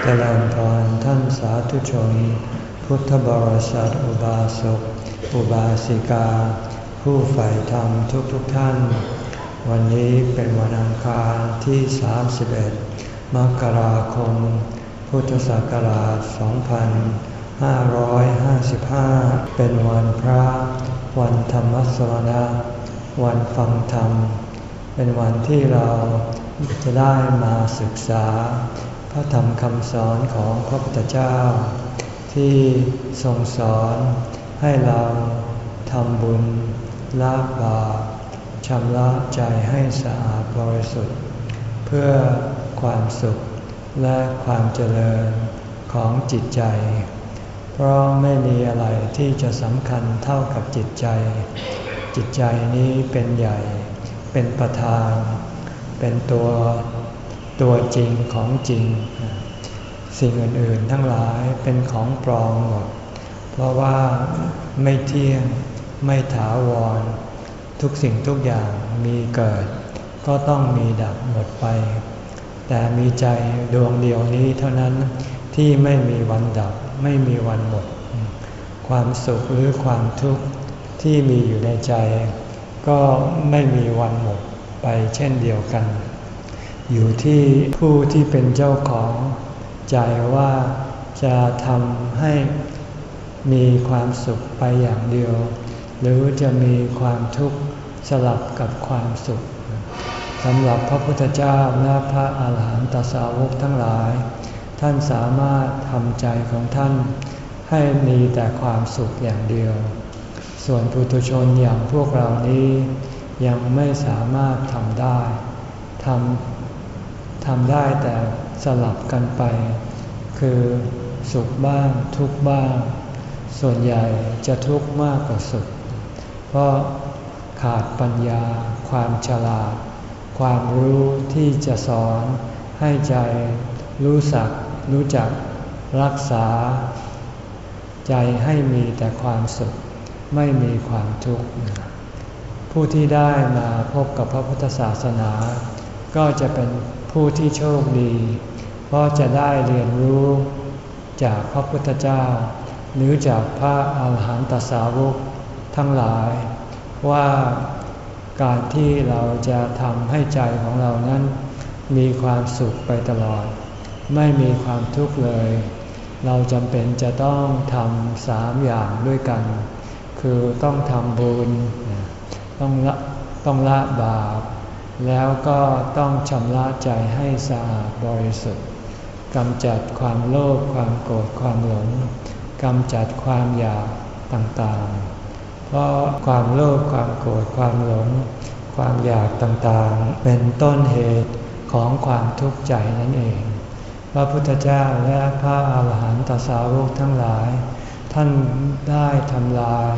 เจริญพรท่านสาธุชน พุทธบริษัทอุบาสก อุบาสิกา ผู้ใฝ่ธรรมทุกทุกท่าน วันนี้เป็นวันอังคารที่ 31 มกราคม พุทธศักราช 2555 เป็นวันพระ วันธรรมสวนะวันฟังธรรม เป็นวันที่เราจะได้มาศึกษา พระธรรมคำสอนของพระพุทธเจ้า ที่ทรงสอนให้เราทำบุญละบาปชำระใจให้สะอาดบริสุทธิ์ เพื่อความสุขและความเจริญของจิตใจ เพราะไม่มีอะไรที่จะสำคัญเท่ากับจิตใจ จิตใจนี้เป็นใหญ่ เป็นประธาน เป็นตัว ตัวจริงของจริง สิ่งอื่นๆทั้งหลายเป็นของปลอมหมด เพราะว่าไม่เที่ยงไม่ถาวร ทุกสิ่งทุกอย่างมีเกิด ก็ต้องมีดับหมดไป แต่มีใจดวงเดียวนี้เท่านั้นที่ไม่มีวันดับไม่มีวันหมด ความสุขหรือความทุกข์ที่มีอยู่ในใจ ก็ไม่มีวันหมดไปเช่นเดียวกัน อยู่ที่ผู้ที่เป็นเจ้าของใจว่าจะทำให้มีความสุขไปอย่างเดียว หรือจะมีความทุกข์สลับกับความสุขสำหรับพระพุทธเจ้าและพระอาหารหันตสาวกทั้งหลาย ท่านสามารถทำใจของท่าน ให้มีแต่ความสุขอย่างเดียว ส่วนปุถุชนอย่างพวกเรานี้ยังไม่สามารถทำได้ทำ ทำได้แต่สลับกันไป คือสุขบ้างทุกบ้าง ส่วนใหญ่จะทุกข์มากกว่าสุข เพราะขาดปัญญา ความฉลาด ความรู้ที่จะสอนให้ใจรู้สักรู้จักรักษา ใจให้มีแต่ความสุข ไม่มีความทุกข์ผู้ที่ได้มาพบกับพระพุทธศาสนา ก็จะเป็น ผู้ที่โชคดี เพราะจะได้เรียนรู้จากพระพุทธเจ้า หรือจากพระอาหารหันตสาวกทั้งหลาย ว่าการที่เราจะทำให้ใจของเรานั้น มีความสุขไปตลอด ไม่มีความทุกข์เลย เราจำเป็นจะต้องทำสามอย่างด้วยกัน คือต้องทำบุญ ต้องละต้องละบาป แล้วก็ต้องชำระใจให้สะอาดบริสุทธิ์กำจัดความโลภความโกรธความหลงกำจัดความอยากต่างๆ เพราะความโลภความโกรธความหลง ความอยากต่างๆ เป็นต้นเหตุของความทุกข์ใจนั่นเอง พระพุทธเจ้าและพระอาหารหันตสาวกทั้งหลาย ท่านได้ทำลาย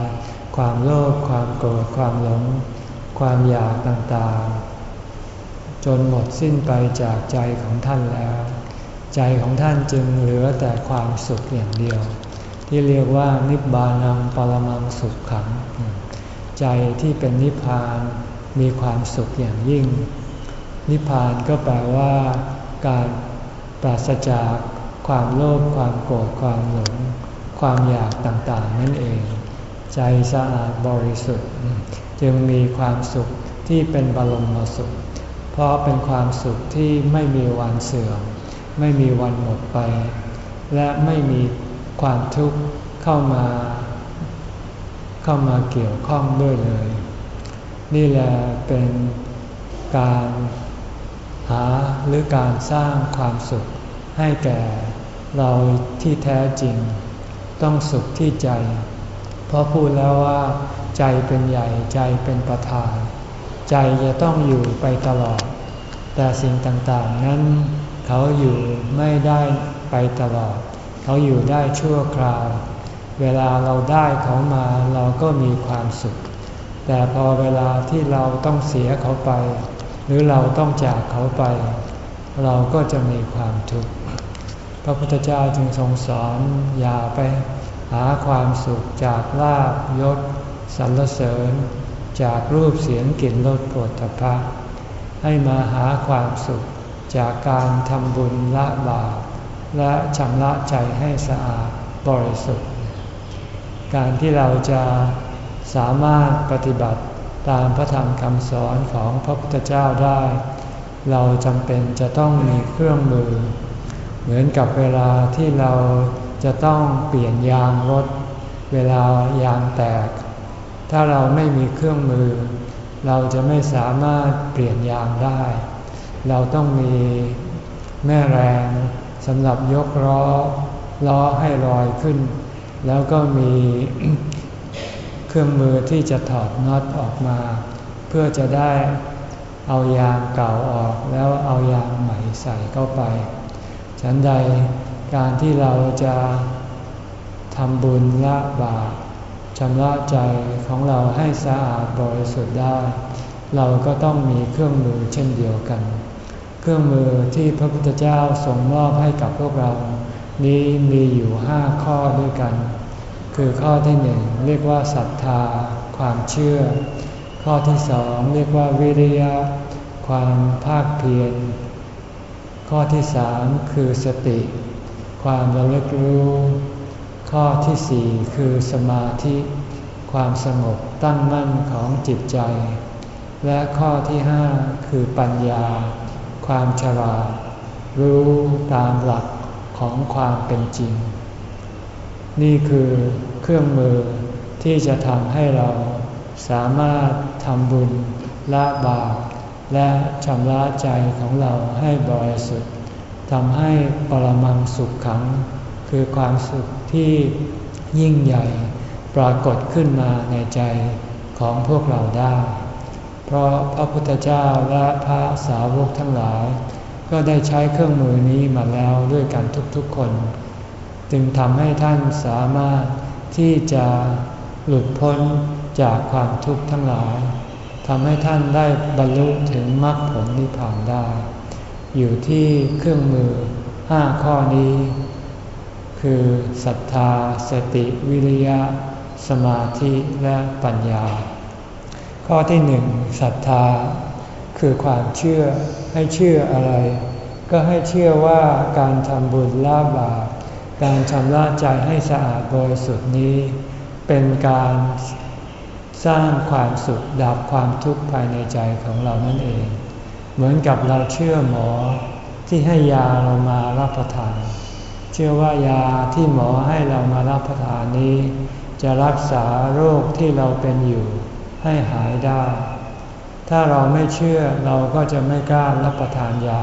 ความโลภความโกรธความหลง ความอยากต่างๆ จนหมดสิ้นไปจากใจของท่านแล้ว ใจของท่านจึงเหลือแต่ความสุขอย่างเดียว ที่เรียกว่านิบานังปรมังสุขขัง ใจที่เป็นนิพพานมีความสุขอย่างยิ่ง นิพพานก็แปลว่า การปราศจากความโลภความโกรธความหลง ความอยากต่างๆ นั่นเอง ใจสะอาดบริสุทธิ์ จึงมีความสุขที่เป็นบรมสุข เพราะเป็นความสุขที่ไม่มีวันเสื่อม ไม่มีวันหมดไป และไม่มีความทุกข์เข้ามา เข้ามาเกี่ยวข้องด้วยเลย นี่แหละเป็นการหาหรือการสร้างความสุขให้แก่เราที่แท้จริง ต้องสุขที่ใจ เพราะพูดแล้วว่า ใจเป็นใหญ่ใจเป็นประธาน ใจจะต้องอยู่ไปตลอด แต่สิ่งต่างๆนั้น เขาอยู่ไม่ได้ไปตลอด เขาอยู่ได้ชั่วคราว เวลาเราได้เขามาเราก็มีความสุข แต่พอเวลาที่เราต้องเสียเขาไป หรือเราต้องจากเขาไป เราก็จะมีความทุกข์พระพุทธเจ้าจึงทรงสอนอย่าไปหาความสุขจากลาบยศสรรเสริญ จากรูปเสียงกลิ่นรสปวดตภะ ให้มาหาความสุขจากการทำบุญละบาปและชำระใจให้สะอาดบริสุทธิ์ การที่เราจะสามารถปฏิบัติตามพระธรรมคำสอนของพระพุทธเจ้าได้ เราจำเป็นจะต้องมีเครื่องมือ เหมือนกับเวลาที่เราจะต้องเปลี่ยนยางรถ เวลายางแตก ถ้าเราไม่มีเครื่องมือ เราจะไม่สามารถเปลี่ยนยางได้ เราต้องมีแม่แรงสำหรับยกล้อล้อให้ลอยขึ้น แล้วก็มีเครื่องมือที่จะถอดน็อตออกมา เพื่อจะได้เอายางเก่าออกแล้วเอายางใหม่ใส่เข้าไป ฉันใดการที่เราจะทำบุญละบาป ชำระใจของเราให้สะอาดบริสุทธิ์ได้ เราก็ต้องมีเครื่องมือเช่นเดียวกัน เครื่องมือที่พระพุทธเจ้าทรงมอบให้กับพวกเรา นี้มีอยู่ห้าข้อด้วยกัน คือข้อที่หนึ่งเรียกว่าศรัทธา ความเชื่อ ข้อที่สองเรียกว่าวิริยะ ความภาคเพียรข้อที่สามคือสติ ความระลึกรู้ ข้อที่สี่คือสมาธิ ความสงบตั้งมั่นของจิตใจ และข้อที่ห้าคือปัญญา ความฉลาดรู้ตามหลักของความเป็นจริง นี่คือเครื่องมือที่จะทำให้เราสามารถทำบุญละบาปและชำระใจของเราให้บริสุทธิ์ทำให้ปรมังสุขขัง คือความสุขที่ยิ่งใหญ่ปรากฏขึ้นมาในใจของพวกเราได้ เพราะพระพุทธเจ้าและพระสาวกทั้งหลาย ก็ได้ใช้เครื่องมือนี้มาแล้วด้วยกันทุกๆคน จึงทำให้ท่านสามารถที่จะหลุดพ้นจากความทุกข์ทั้งหลายทำให้ท่านได้บรรลุถึงมรรคผลนิพพานได้ อยู่ที่เครื่องมือห้าข้อนี้ คือศรัทธา สติวิริยะ สมาธิและปัญญา ข้อที่หนึ่งศรัทธา คือความเชื่อให้เชื่ออะไร ก็ให้เชื่อว่าการทำบุญละบาปการชำระใจให้สะอาดบริสุทธิ์นี้ เป็นการสร้างความสุขดับความทุกข์ภายในใจของเรานั่นเอง เหมือนกับเราเชื่อหมอที่ให้ยาเรามารับประทาน เชื่อว่ายาที่หมอให้เรามารับประทานนี้ จะรักษาโรคที่เราเป็นอยู่ให้หายได้ ถ้าเราไม่เชื่อเราก็จะไม่กล้ารับประทานยา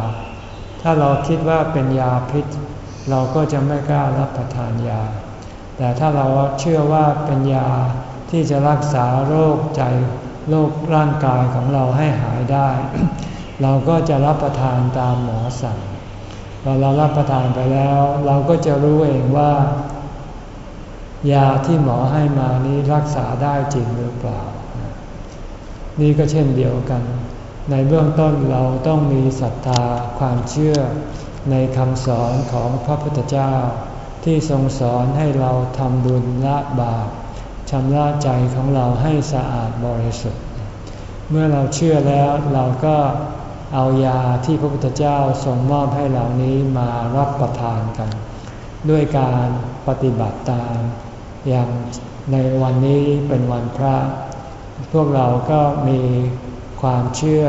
ถ้าเราคิดว่าเป็นยาพิษ เราก็จะไม่กล้ารับประทานยา แต่ถ้าเราเชื่อว่าเป็นยาที่จะรักษาโรคใจโรคร่างกายของเราให้หายได้ เราก็จะรับประทานตามหมอสั่ง พอเรารับประทานไปแล้ว เราก็จะรู้เองว่า ยาที่หมอให้มานี้รักษาได้จริงหรือเปล่า นี่ก็เช่นเดียวกัน ในเบื้องต้นเราต้องมีศรัทธาความเชื่อในคำสอนของพระพุทธเจ้า ที่ทรงสอนให้เราทำบุญละบาปชำระใจของเราให้สะอาดบริสุทธิ์ เมื่อเราเชื่อแล้วเราก็ เอายาที่พระพุทธเจ้าทรงมอบให้เหล่านี้มารับประทานกัน ด้วยการปฏิบัติตาม อย่างในวันนี้เป็นวันพระ พวกเราก็มีความเชื่อ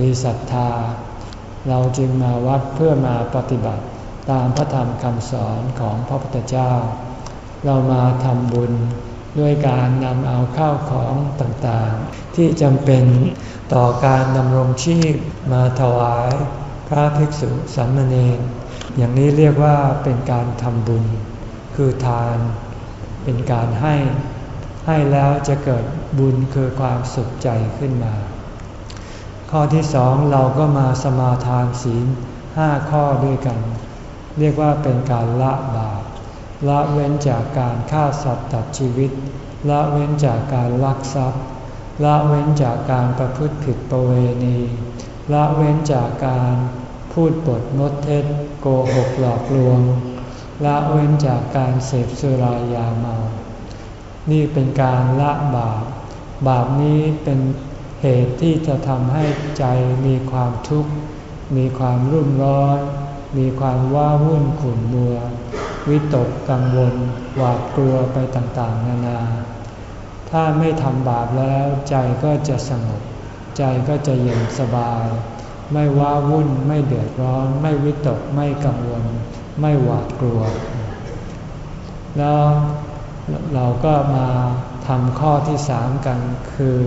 มีศรัทธา เราจึงมาวัดเพื่อมาปฏิบัติตามพระธรรมคำสอนของพระพุทธเจ้า เรามาทำบุญด้วยการนำเอาข้าวของต่างๆ ที่จำเป็น ต่อการดำรงชีพมาถวายพระภิกษุสามเณรอย่างนี้เรียกว่าเป็นการทำบุญ คือทาน เป็นการให้ ให้แล้วจะเกิดบุญคือความสุขใจขึ้นมา ข้อที่สองเราก็มาสมาทานศีลห้าข้อด้วยกัน เรียกว่าเป็นการละบาปละเว้นจากการฆ่าสัตว์ตัดชีวิต ละเว้นจากการลักทรัพย์ ละเว้นจากการประพฤติผิดประเวณี ละเว้นจากการพูดปดมดเท็จโกหกหลอกลวง ละเว้นจากการเสพสุรายาเมา นี่เป็นการละบาป บาปนี้เป็นเหตุที่จะทำให้ใจมีความทุกข์ มีความรุ่มร้อน มีความว้าวุ่นขุ่นมัว วิตกกังวล หวาดกลัวไปต่างๆ นานา ถ้าไม่ทำบาปแล้วใจก็จะสงบ ใจก็จะเย็นสบาย ไม่ว้าวุ่นไม่เดือดร้อน ไม่วิตกไม่กังวล ไม่หวาดกลัว แล้วเราก็มาทำข้อที่สามกัน คือ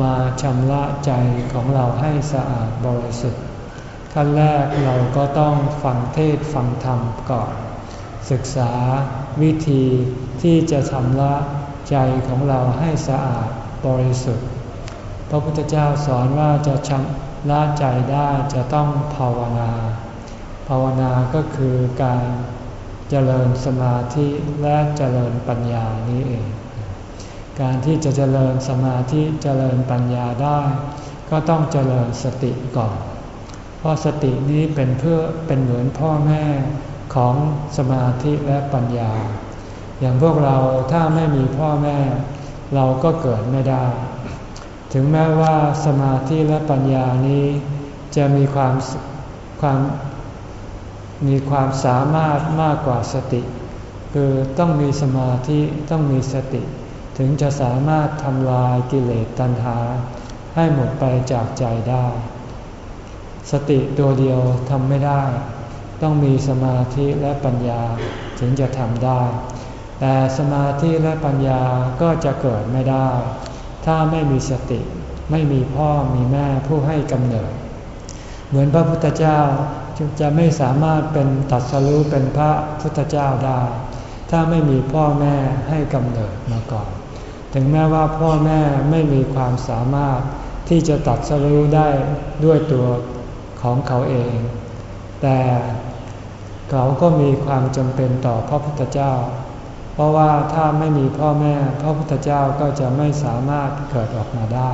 มาชำระใจของเราให้สะอาดบริสุทธิ์ขั้นแรกเราก็ต้องฟังเทศฟังธรรมก่อน ศึกษาวิธีที่จะชำระ ใจของเราให้สะอาดบริสุทธิ์ พระพุทธเจ้าสอนว่าจะชำระใจได้จะต้องภาวนา ภาวนาก็คือการเจริญสมาธิและเจริญปัญญานี้เอง การที่จะเจริญสมาธิเจริญปัญญาได้ ก็ต้องเจริญสติก่อน เพราะสตินี้เป็นเพื่อเป็นเหมือนพ่อแม่ของสมาธิและปัญญา อย่างพวกเราถ้าไม่มีพ่อแม่ เราก็เกิดไม่ได้ ถึงแม้ว่าสมาธิและปัญญานี้ จะมีความความมีความสามารถมากกว่าสติ คือต้องมีสมาธิต้องมีสติ ถึงจะสามารถทำลายกิเลสตัณหา ให้หมดไปจากใจได้ สติตัวเดียวทำไม่ได้ ต้องมีสมาธิและปัญญาถึงจะทำได้ แต่สมาธิและปัญญาก็จะเกิดไม่ได้ ถ้าไม่มีสติไม่มีพ่อมีแม่ผู้ให้กำเนิด เหมือนพระพุทธเจ้าจะไม่สามารถเป็นตัดสรู้เป็นพระพุทธเจ้าได้ ถ้าไม่มีพ่อแม่ให้กำเนิดมาก่อน ถึงแม้ว่าพ่อแม่ไม่มีความสามารถที่จะตัดสรู้ได้ด้วยตัวของเขาเอง แต่เขาก็มีความจำเป็นต่อพระพุทธเจ้า เพราะว่าถ้าไม่มีพ่อแม่พระพุทธเจ้าก็จะไม่สามารถเกิดออกมาได้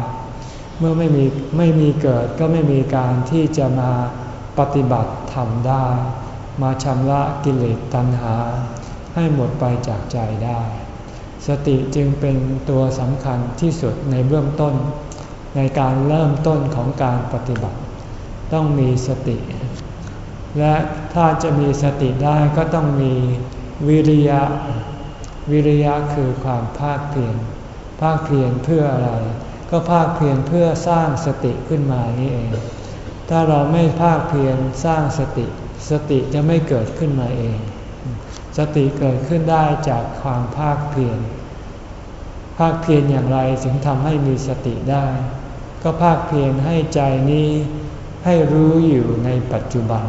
เมื่อไม่มีไม่มีเกิดก็ไม่มีการที่จะมาปฏิบัติทำได้ มาชำระกิเลสตัณหา ให้หมดไปจากใจได้ สติจึงเป็นตัวสำคัญที่สุดในเบื้องต้น ในการเริ่มต้นของการปฏิบัติ ต้องมีสติ และถ้าจะมีสติได้ก็ต้องมีวิริยะ วิริยะคือความภาคเพียรภาคเพียรเพื่ออะไร ก็ภาคเพียรเพื่อสร้างสติขึ้นมานี่เอง ถ้าเราไม่ภาคเพียรสร้างสติ สติจะไม่เกิดขึ้นมาเอง สติเกิดขึ้นได้จากความภาคเพียรภาคเพียรอย่างไรถึงทำให้มีสติได้ ก็ภาคเพียรให้ใจนี้ให้รู้อยู่ในปัจจุบัน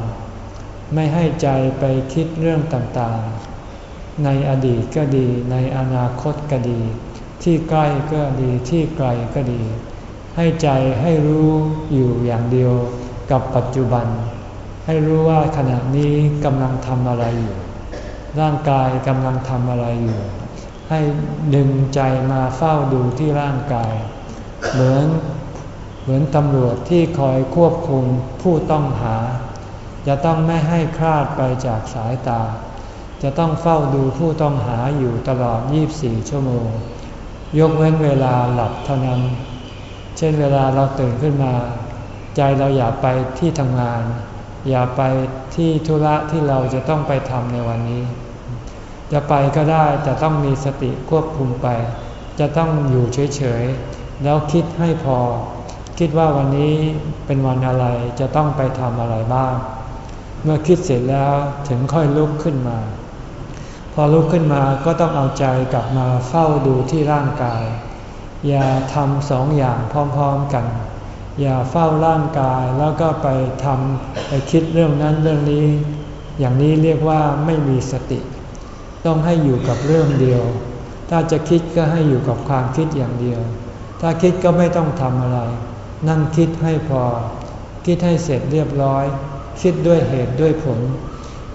ไม่ให้ใจไปคิดเรื่องต่างๆ ในอดีตก็ดี ในอนาคตก็ดี ที่ใกล้ก็ดีที่ไกลก็ดี ให้ใจให้รู้อยู่อย่างเดียวกับปัจจุบัน ให้รู้ว่าขณะนี้กำลังทำอะไรอยู่ ร่างกายกำลังทำอะไรอยู่ ให้ดึงใจมาเฝ้าดูที่ร่างกาย เหมือนเหมือนตำรวจที่คอยควบคุมผู้ต้องหา จะต้องไม่ให้คลาดไปจากสายตา จะต้องเฝ้าดูผู้ต้องหาอยู่ตลอด 24 ชั่วโมง ยกเว้นเวลาหลับเท่านั้น เช่นเวลาเราตื่นขึ้นมา ใจเราอย่าไปที่ทำงาน อย่าไปที่ธุระที่เราจะต้องไปทำในวันนี้ จะไปก็ได้แต่ต้องมีสติควบคุมไป จะต้องอยู่เฉยๆ แล้วคิดให้พอ คิดว่าวันนี้เป็นวันอะไรจะต้องไปทำอะไรบ้าง เมื่อคิดเสร็จแล้วถึงค่อยลุกขึ้นมา พอลุกขึ้นมาก็ต้องเอาใจกลับมาเฝ้าดูที่ร่างกาย อย่าทำสองอย่างพร้อมๆกัน อย่าเฝ้าร่างกายแล้วก็ไปทำไปคิดเรื่องนั้นเรื่องนี้ อย่างนี้เรียกว่าไม่มีสติ ต้องให้อยู่กับเรื่องเดียว ถ้าจะคิดก็ให้อยู่กับความคิดอย่างเดียว ถ้าคิดก็ไม่ต้องทำอะไร นั่งคิดให้พอ คิดให้เสร็จเรียบร้อย คิดด้วยเหตุด้วยผล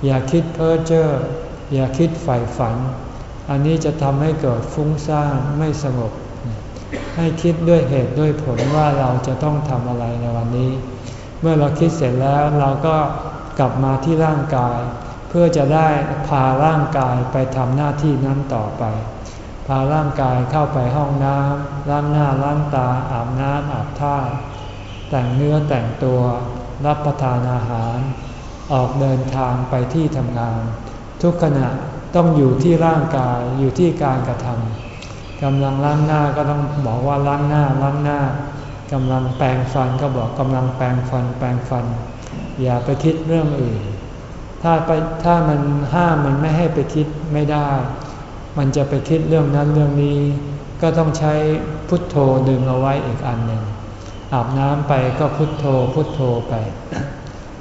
อย่าคิดเพ้อเจ้อ อย่าคิดใฝ่ฝัน อันนี้จะทำให้เกิดฟุ้งซ่านไม่สงบ ให้คิดด้วยเหตุด้วยผลว่าเราจะต้องทำอะไรในวันนี้ เมื่อเราคิดเสร็จแล้วเราก็กลับมาที่ร่างกาย เพื่อจะได้พาร่างกายไปทำหน้าที่นั้นต่อไป พาร่างกายเข้าไปห้องน้ำล้างหน้าล้างตาอาบน้ำอาบท่า แต่งเนื้อแต่งตัวรับประทานอาหาร ออกเดินทางไปที่ทำงาน ทุกขณะต้องอยู่ที่ร่างกายอยู่ที่การกระทำกำลังล้างหน้าก็ต้องบอกว่าล้างหน้าล้างหน้ากำลังแปรงฟันก็บอกกำลังแปรงฟัน แปรงฟัน อย่าไปคิดเรื่องอื่น ถ้าไปถ้ามันห้ามมันไม่ให้ไปคิดไม่ได้ มันจะไปคิดเรื่องนั้นเรื่องนี้ ก็ต้องใช้พุทโธดึงเอาไว้อีกอันหนึ่งอาบน้ำไปก็พุทโธพุทโธไป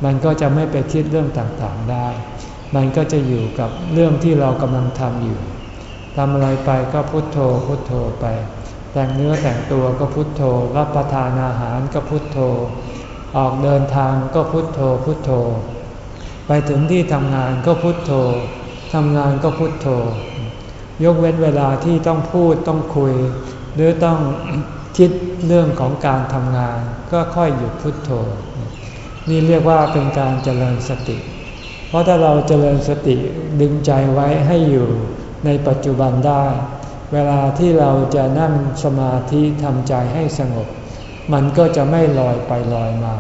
มันก็จะไม่ไปคิดเรื่องต่างๆได้ มันก็จะอยู่กับเรื่องที่เรากำลังทำอยู่ทำอะไรไปก็พุทโธพุทโธไป แต่งเนื้อแต่งตัวก็พุทโธ รับประทานอาหารก็พุทโธ ออกเดินทางก็พุทโธพุทโธ ไปถึงที่ทำงานก็พุทโธทำงานก็พุทโธ ยกเว้นเวลาที่ต้องพูดต้องคุย หรือต้องคิดเรื่องของการทำงาน ก็ค่อยหยุดพุทโธ นี่เรียกว่าเป็นการเจริญสติ เพราะถ้าเราเจริญสติดึงใจไว้ให้อยู่ในปัจจุบันได้ เวลาที่เราจะนั่งสมาธิทำใจให้สงบ มันก็จะไม่ลอยไปลอยมา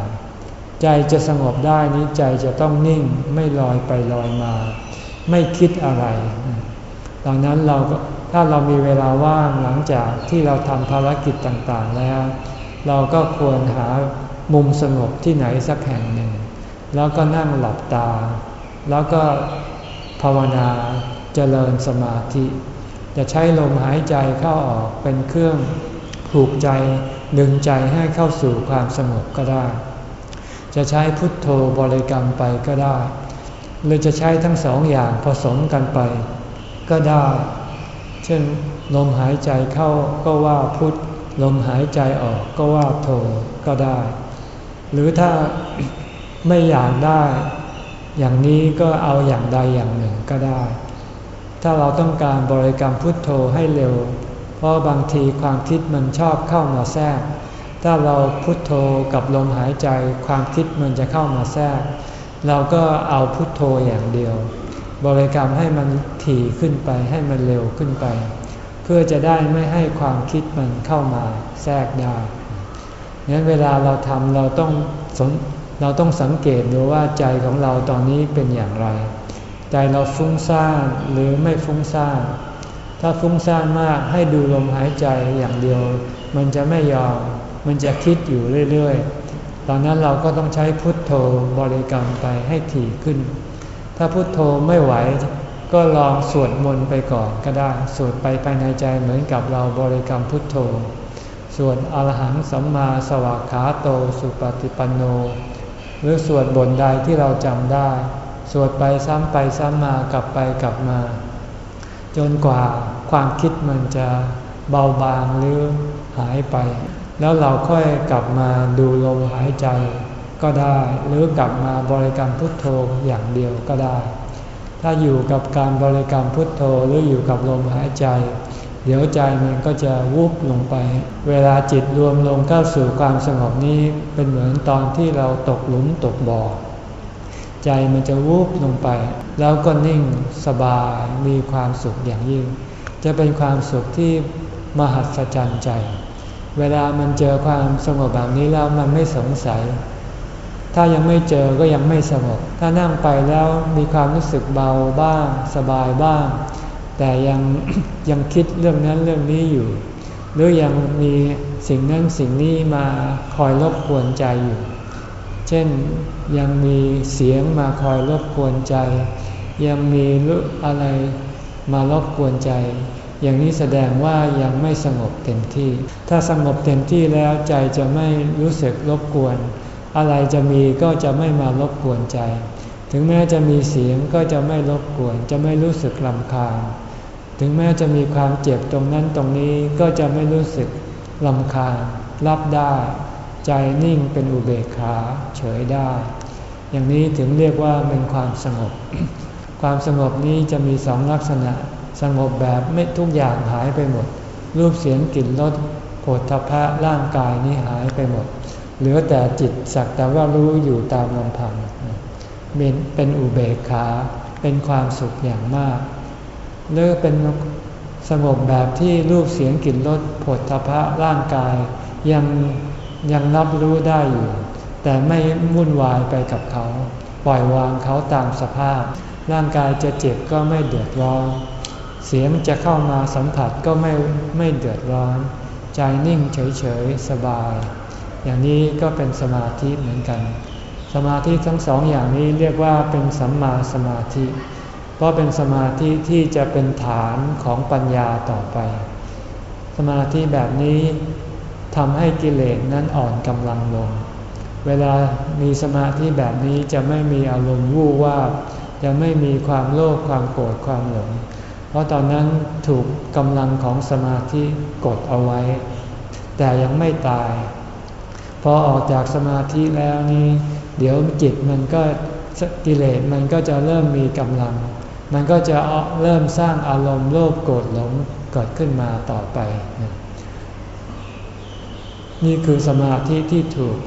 ใจจะสงบได้นี้ใจจะต้องนิ่งไม่ลอยไปลอยมา ไม่คิดอะไร ดังนั้นเราถ้าเรามีเวลาว่างหลังจากที่เราทำภารกิจต่างๆแล้ว เราก็ควรหามุมสงบที่ไหนสักแห่งหนึ่ง แล้วก็นั่งหลับตา แล้วก็ภาวนาเจริญสมาธิ จะใช้ลมหายใจเข้าออกเป็นเครื่องผูกใจดึงใจให้เข้าสู่ความสงบก็ได้ จะใช้พุทโธบริกรรมไปก็ได้ หรือจะใช้ทั้งสองอย่างผสมกันไป ก็ได้ เช่นลมหายใจเข้าก็ว่าพุทลมหายใจออกก็ว่าโธก็ได้ หรือถ้าไม่อยากได้ อย่างนี้ก็เอาอย่างใดอย่างหนึ่งก็ได้ ถ้าเราต้องการบริกรรมพุทโธให้เร็ว เพราะบางทีความคิดมันชอบเข้ามาแทรก ถ้าเราพุทโธกับลมหายใจความคิดมันจะเข้ามาแทรก เราก็เอาพุทโธอย่างเดียว บริกรรมให้มันถี่ขึ้นไปให้มันเร็วขึ้นไป เพื่อจะได้ไม่ให้ความคิดมันเข้ามาแทรกได้งั้นเวลาเราทำเราต้องสน เราต้องสังเกตดูว่าใจของเราตอนนี้เป็นอย่างไร ใจเราฟุ้งซ่านหรือไม่ฟุ้งซ่าน ถ้าฟุ้งซ่านมากให้ดูลมหายใจอย่างเดียว มันจะไม่ยอม มันจะคิดอยู่เรื่อยๆ ตอนนั้นเราก็ต้องใช้พุทโธบริกรรมไปให้ถี่ขึ้น ถ้าพุทโธไม่ไหวก็ลองสวดมนต์ไปก่อนก็ได้ สวดไปภายในใจเหมือนกับเราบริกรรมพุทโธ สวดอรหังสัมมาสวากขาโตสุปฏิปันโน หรือสวดบนใดที่เราจำได้ สวดไปซ้ำไปซ้ำมากลับไปกลับมา จนกว่าความคิดมันจะเบาบางหรือหายไป แล้วเราค่อยกลับมาดูลมหายใจก็ได้หรือกลับมาบริกรรมพุทโธอย่างเดียวก็ได้ ถ้าอยู่กับการบริกรรมพุทโธหรืออยู่กับลมหายใจ เดี๋ยวใจมันก็จะวุบลงไป เวลาจิตรวมลงเข้าสู่ความสงบนี้เป็นเหมือนตอนที่เราตกหลุมตกบ่อ ใจมันจะวุบลงไป แล้วก็นิ่งสบายมีความสุขอย่างยิ่ง จะเป็นความสุขที่มหัศจรรย์ใจ เวลามันเจอความสงบแบบนี้แล้วมันไม่สงสัย ถ้ายังไม่เจอก็ยังไม่สงบ ถ้านั่งไปแล้วมีความรู้สึกเบาบ้าง สบายบ้าง แต่ยังยังคิดเรื่องนั้นเรื่องนี้อยู่ หรือยังมีสิ่งนั้นสิ่งนี้มาคอยรบกวนใจอยู่ เช่นยังมีเสียงมาคอยรบกวนใจ ยังมีรอะไรมารบกวนใจ อย่างนี้แสดงว่ายังไม่สงบเต็มที่ ถ้าสงบเต็มที่แล้วใจจะไม่รู้สึกรบกวน อะไรจะมีก็จะไม่มารบกวนใจ ถึงแม้จะมีเสียงก็จะไม่รบกวน จะไม่รู้สึกลำคาญ ถึงแม้จะมีความเจ็บตรงนั้นตรงนี้ก็จะไม่รู้สึกลำคาญรับได้ ใจนิ่งเป็นอุเบกขาเฉยได้ อย่างนี้ถึงเรียกว่าเป็นความสงบ ความสงบนี้จะมีสองลักษณะ สงบแบบไม่ทุกอย่างหายไปหมด รูปเสียงกลิ่นรสโผฏฐพะร่างกายนี้หายไปหมด เหลือแต่จิตสักแต่ว่ารู้อยู่ตามลำพังเป็นอุเบกขาเป็นความสุขอย่างมาก หรือเป็นสงบแบบที่รูปเสียงกลิ่นรสผลทพะร่างกาย ยังยังรับรู้ได้อยู่ แต่ไม่วุ่นวายไปกับเขา ปล่อยวางเขาตามสภาพ ร่างกายจะเจ็บก็ไม่เดือดร้อน เสียงจะเข้ามาสัมผัสก็ไม่ไม่เดือดร้อน ใจนิ่งเฉยๆ สบาย อย่างนี้ก็เป็นสมาธิเหมือนกัน สมาธิทั้งสองอย่างนี้เรียกว่าเป็นสัมมาสมาธิ เพราะเป็นสมาธิที่จะเป็นฐานของปัญญาต่อไป สมาธิแบบนี้ทำให้กิเลสนั้นอ่อนกำลังลง เวลามีสมาธิแบบนี้จะไม่มีอารมณ์วู่ว่าจะไม่มีความโลภความโกรธความหลง เพราะตอนนั้นถูกกำลังของสมาธิกดเอาไว้ แต่ยังไม่ตาย พอออกจากสมาธิแล้วนี้ เดี๋ยวจิตมันก็กิเลสมันก็จะเริ่มมีกำลัง มันก็จะเริ่มสร้างอารมณ์โลภโกรธหลงเกิดขึ้นมาต่อไป นี่คือสมาธิที่ถูก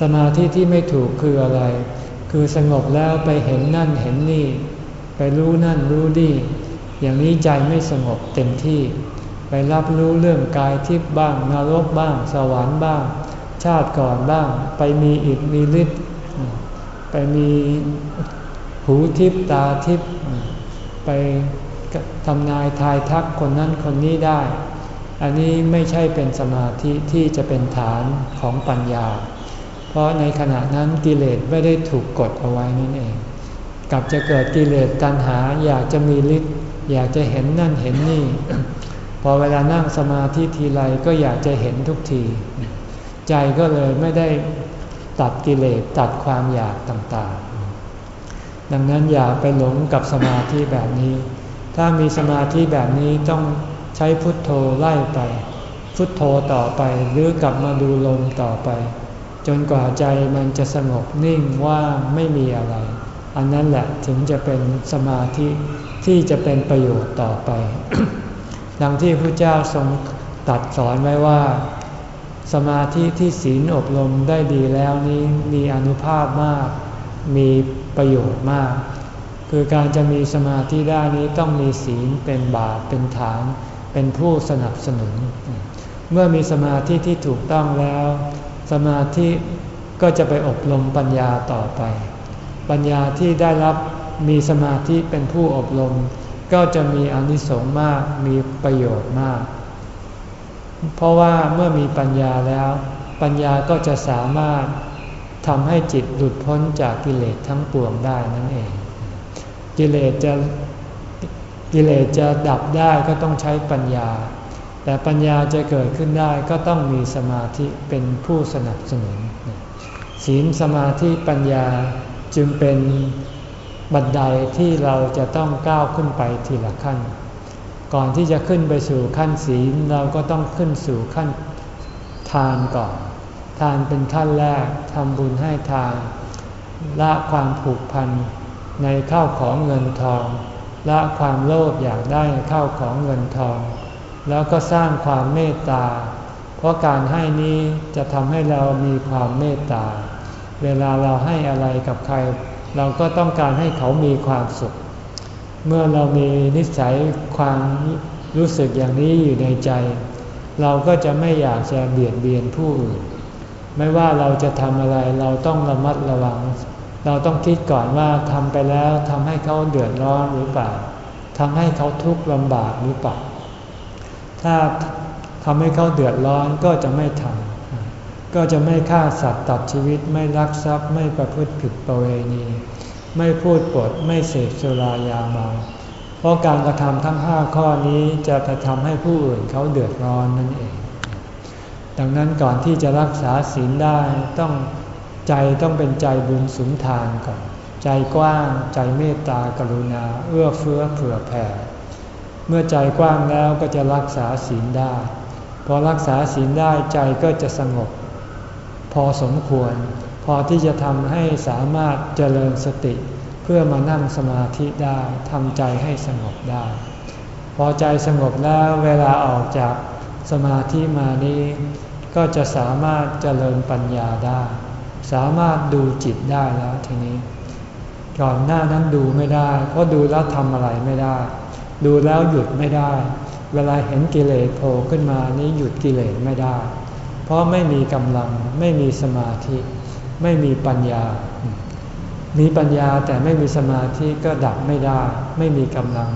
สมาธิที่ไม่ถูกคืออะไร คือสงบแล้วไปเห็นนั่นเห็นนี่ ไปรู้นั่นรู้นี่ อย่างนี้ใจไม่สงบเต็มที่ ไปรับรู้เรื่องกายทิพย์บ้างนรกบ้าง สวรรค์บ้าง ชาติก่อนบ้าง ไปมีอิทมีฤทธิ์ไปมีหูทิพตาทิพ ไปทำนายทายทักคนนั้นคนนี้ได้ อันนี้ไม่ใช่เป็นสมาธิที่จะเป็นฐานของปัญญา เพราะในขณะนั้นกิเลสไม่ได้ถูกกดเอาไว้นั่นเอง กลับจะเกิดกิเลสตัณหาอยากจะมีฤทธิ์อยากจะเห็นนั่นเห็นนี่ พอเวลานั่งสมาธิทีไรก็อยากจะเห็นทุกที ใจก็เลยไม่ได้ตัดกิเลสตัดความอยากต่างๆ ดังนั้นอย่าไปหลงกับสมาธิแบบนี้ ถ้ามีสมาธิแบบนี้ต้องใช้พุทโธไล่ไป พุทโธต่อไปหรือกลับมาดูลมต่อไป จนกว่าใจมันจะสงบนิ่งว่างไม่มีอะไร อันนั้นแหละถึงจะเป็นสมาธิที่จะเป็นประโยชน์ต่อไป ดังที่พระเจ้าทรงตัดสอนไว้ว่า สมาธิที่ศีลอบรมได้ดีแล้วนี้มีอนุภาพมาก มีประโยชน์มาก คือการจะมีสมาธิได้นี้ต้องมีศีลเป็นบาตเป็นฐาน เป็นผู้สนับสนุน เมื่อมีสมาธิที่ถูกต้องแล้ว สมาธิก็จะไปอบรมปัญญาต่อไป ปัญญาที่ได้รับมีสมาธิเป็นผู้อบรม ก็จะมีอนิสงส์มากมีประโยชน์มาก เพราะว่าเมื่อมีปัญญาแล้ว ปัญญาก็จะสามารถ ทำให้จิตหลุดพ้นจากกิเลสทั้งปวงได้นั่นเอง กิเลสจะกิเลสจะดับได้ก็ต้องใช้ปัญญา แต่ปัญญาจะเกิดขึ้นได้ก็ต้องมีสมาธิเป็นผู้สนับสนุน ศีลสมาธิปัญญาจึงเป็นบันไดที่เราจะต้องก้าวขึ้นไปทีละขั้น ก่อนที่จะขึ้นไปสู่ขั้นศีลเราก็ต้องขึ้นสู่ขั้นทานก่อน ทานเป็นขั้นแรกทำบุญให้ทานละความผูกพันในข้าวของเงินทองละความโลภอยากได้ข้าวของเงินทอง แล้วก็สร้างความเมตตา เพราะการให้นี้จะทำให้เรามีความเมตตา เวลาเราให้อะไรกับใคร เราก็ต้องการให้เขามีความสุข เมื่อเรามีนิสัยความรู้สึกอย่างนี้อยู่ในใจ เราก็จะไม่อยากจะเบียดเบียนผู้อื่น ไม่ว่าเราจะทำอะไรเราต้องระมัดระวัง เราต้องคิดก่อนว่าทำไปแล้วทำให้เขาเดือดร้อนหรือเปล่าทำให้เขาทุกข์ลำบากหรือเปล่า ถ้าทำให้เขาเดือดร้อนก็จะไม่ทำก็จะไม่ฆ่าสัตว์ตัดชีวิตไม่ลักทรัพย์ไม่ประพฤติผิดประเวณี ไม่พูดปดไม่เสพสุรายาเมา เพราะการกระทำทั้งห้าข้อนี้จะจะทำให้ผู้อื่นเขาเดือดร้อนนั่นเอง ดังนั้นก่อนที่จะรักษาศีลได้ต้องใจต้องเป็นใจบุญสุนทานก่อนใจกว้างใจเมตตากรุณา เอื้อเฟื้อเผื่อแผ่ เมื่อใจกว้างแล้วก็จะรักษาศีลได้ พอรักษาศีลได้ใจก็จะสงบ พอสมควร พอที่จะทำให้สามารถเจริญสติเพื่อมานั่งสมาธิได้ทำใจให้สงบได้ พอใจสงบแล้วเวลาออกจากสมาธิมานี้ ก็จะสามารถเจริญปัญญาได้ สามารถดูจิตได้แล้วทีนี้ ก่อนหน้านั้นดูไม่ได้ เพราะดูแล้วทำอะไรไม่ได้ ดูแล้วหยุดไม่ได้ เวลาเห็นกิเลสโผล่ขึ้นมานี้หยุดกิเลสไม่ได้ เพราะไม่มีกำลังไม่มีสมาธิ ไม่มีปัญญา มีปัญญาแต่ไม่มีสมาธิก็ดับไม่ได้ ไม่มีกำลัง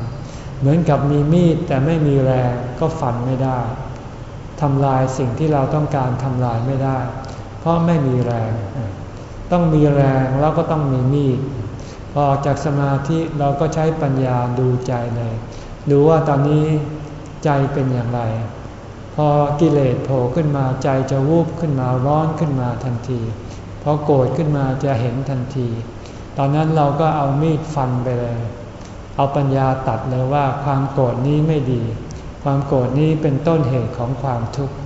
เหมือนกับมีมีดแต่ไม่มีแรงก็ฟันไม่ได้ ทำลายสิ่งที่เราต้องการทำลายไม่ได้ เพราะไม่มีแรง ต้องมีแรงแล้วก็ต้องมีมีดพอออกจากสมาธิเราก็ใช้ปัญญาดูใจเลย ดูว่าตอนนี้ใจเป็นอย่างไร พอกิเลสโผล่ขึ้นมาใจจะวูบขึ้นมาร้อนขึ้นมาทันทีพอโกรธขึ้นมาจะเห็นทันที ตอนนั้นเราก็เอามีดฟันไปเลย เอาปัญญาตัดเลยว่าความโกรธนี้ไม่ดี ความโกรธนี้เป็นต้นเหตุของความทุกข์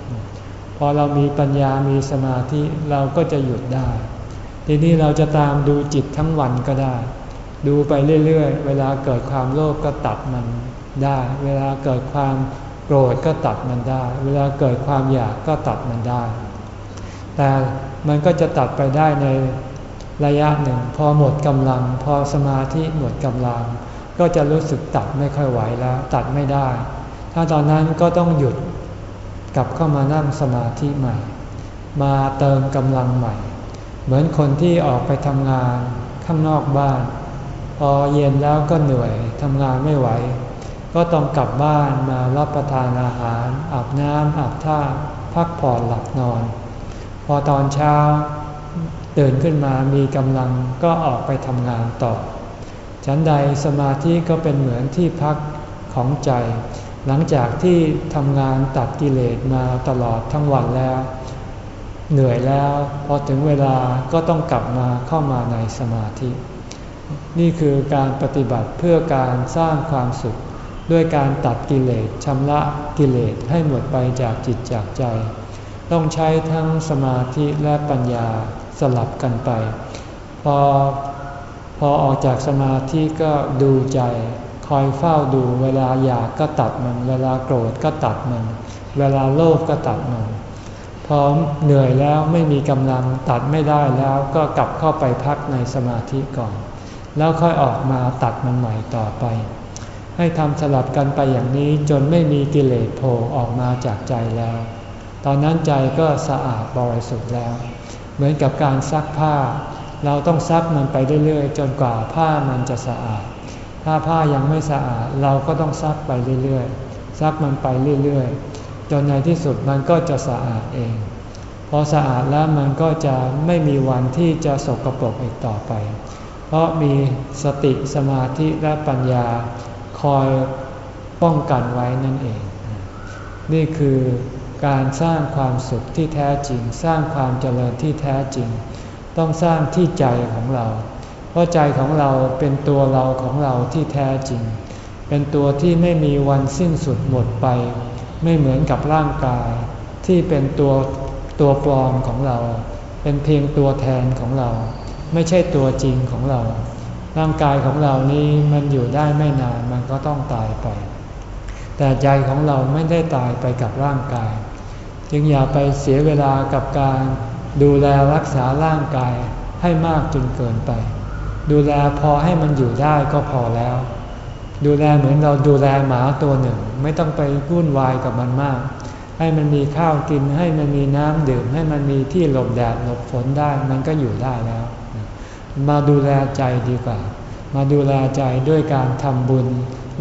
พอเรามีปัญญามีสมาธิเราก็จะหยุดได้ ทีนี้เราจะตามดูจิตทั้งวันก็ได้ ดูไปเรื่อยๆ เวลาเกิดความโลภกก็ตัดมันได้ เวลาเกิดความโกรธก็ตัดมันได้ เวลาเกิดความอยากก็ตัดมันได้ แต่มันก็จะตัดไปได้ในระยะหนึ่ง พอหมดกำลัง พอสมาธิหมดกำลัง ก็จะรู้สึกตัดไม่ค่อยไหวแล้ว ตัดไม่ได้ ถ้าตอนนั้นก็ต้องหยุดกลับเข้ามานั่งสมาธิใหม่ มาเติมกำลังใหม่ เหมือนคนที่ออกไปทำงานข้างนอกบ้าน พอเย็นแล้วก็เหนื่อยทำงานไม่ไหว ก็ต้องกลับบ้านมารับประทานอาหาร อาบน้ำอาบท่าพักผ่อนหลับนอน พอตอนเช้าตื่นขึ้นมามีกำลังก็ออกไปทำงานต่อ ฉันใดสมาธิก็เป็นเหมือนที่พักของใจ หลังจากที่ทำงานตัดกิเลสมาตลอดทั้งวันแล้ว เหนื่อยแล้วพอถึงเวลาก็ต้องกลับมาเข้ามาในสมาธิ นี่คือการปฏิบัติเพื่อการสร้างความสุข ด้วยการตัดกิเลสชำระกิเลสให้หมดไปจากจิตจากใจ ต้องใช้ทั้งสมาธิและปัญญาสลับกันไป พอพอออกจากสมาธิก็ดูใจ คอยเฝ้าดูเวลาอยากก็ตัดมัน เวลาโกรธก็ตัดมัน เวลาโลภก็ตัดมัน พอเหนื่อยแล้วไม่มีกำลังตัดไม่ได้แล้วก็กลับเข้าไปพักในสมาธิก่อน แล้วค่อยออกมาตัดมันใหม่ต่อไป ให้ทำสลับกันไปอย่างนี้จนไม่มีกิเลสโผล่ออกมาจากใจแล้ว ตอนนั้นใจก็สะอาดบริสุทธิ์แล้ว เหมือนกับการซักผ้า เราต้องซักมันไปเรื่อยๆ จนกว่าผ้ามันจะสะอาด ถ้าผ้ายังไม่สะอาดเราก็ต้องซักไปเรื่อยๆ ซักมันไปเรื่อยๆ จนในที่สุดมันก็จะสะอาดเอง พอสะอาดแล้วมันก็จะไม่มีวันที่จะสกปรกอีกต่อไป เพราะมีสติสมาธิและปัญญาคอยป้องกันไว้นั่นเอง นี่คือการสร้างความสุขที่แท้จริง สร้างความเจริญที่แท้จริง ต้องสร้างที่ใจของเรา ราะใจของเราเป็นตัวเราของเราที่แท้จริง เป็นตัวที่ไม่มีวันสิ้นสุดหมดไป ไม่เหมือนกับร่างกาย ที่เป็นตัวตัวปลอมของเรา เป็นเพียงตัวแทนของเรา ไม่ใช่ตัวจริงของเรา ร่างกายของเรานี้มันอยู่ได้ไม่นานมันก็ต้องตายไป แต่ใจของเราไม่ได้ตายไปกับร่างกาย จึงอย่าไปเสียเวลากับการดูแลรักษาร่างกายให้มากจนเกินไป ดูแลพอให้มันอยู่ได้ก็พอแล้ว ดูแลเหมือนเราดูแลหมาตัวหนึ่ง ไม่ต้องไปวุ่นวายกับมันมาก ให้มันมีข้าวกินให้มันมีน้ำดื่ม ให้มันมีที่หลบแดดหลบฝนได้มันก็อยู่ได้แล้ว มาดูแลใจดีกว่า มาดูแลใจด้วยการทำบุญ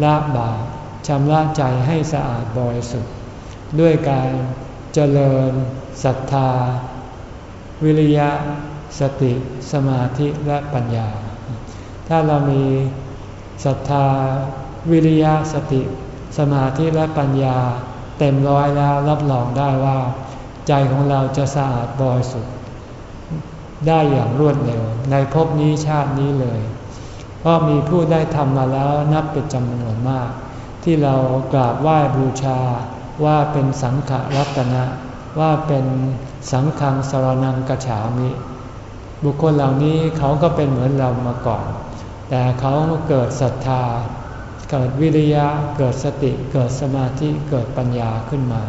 ละบาปชำระใจให้สะอาดบริสุทธิ์ด้วยการเจริญศรัทธา วิริยะ สติ สมาธิและปัญญา ถ้าเรามีศรัทธาวิริยะสติ สมาธิและปัญญา เต็มร้อยแล้วรับรองได้ว่า ใจของเราจะสะอาดบริสุทธิ์ได้อย่างรวดเร็ว ในภพนี้ชาตินี้เลย เพราะมีผู้ได้ทำมาแล้วนับเป็นจำนวนมาก ที่เรากราบไหว้บูชาว่าเป็นสังขรัตนะ ว่าเป็นสังฆังสรนังกฉามิ บุคคลเหล่านี้เขาก็เป็นเหมือนเรามาก่อน แต่เขาเกิดศรัทธา เกิดวิริยะ เกิดสติ เกิดสมาธิ เกิดปัญญาขึ้นมา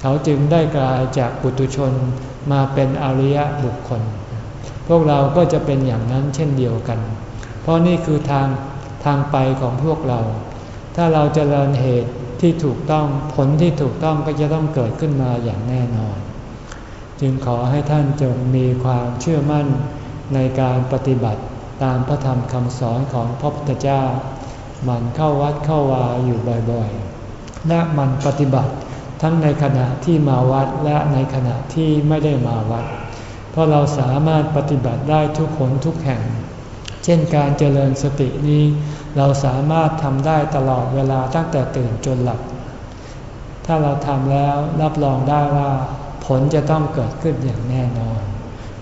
เขาจึงได้กลายจากปุถุชนมาเป็นอริยบุคคล พวกเราก็จะเป็นอย่างนั้นเช่นเดียวกัน เพราะนี่คือทางทางไปของพวกเรา ถ้าเราจเจริญเหตุที่ถูกต้องผลที่ถูกต้องก็จะต้องเกิดขึ้นมาอย่างแน่นอน จึงขอให้ท่านจงมีความเชื่อมั่นในการปฏิบัติ ตามพระธรรมคำสอนของพระพุทธเจ้า มันเข้าวัดเข้าวาอยู่บ่อยๆ และมันปฏิบัติทั้งในขณะที่มาวัดและในขณะที่ไม่ได้มาวัด เพราะเราสามารถปฏิบัติได้ทุกคนทุกแห่ง เช่นการเจริญสตินี้ เราสามารถทำได้ตลอดเวลาตั้งแต่ตื่นจนหลับ ถ้าเราทำแล้วรับรองได้ว่าผลจะต้องเกิดขึ้นอย่างแน่นอน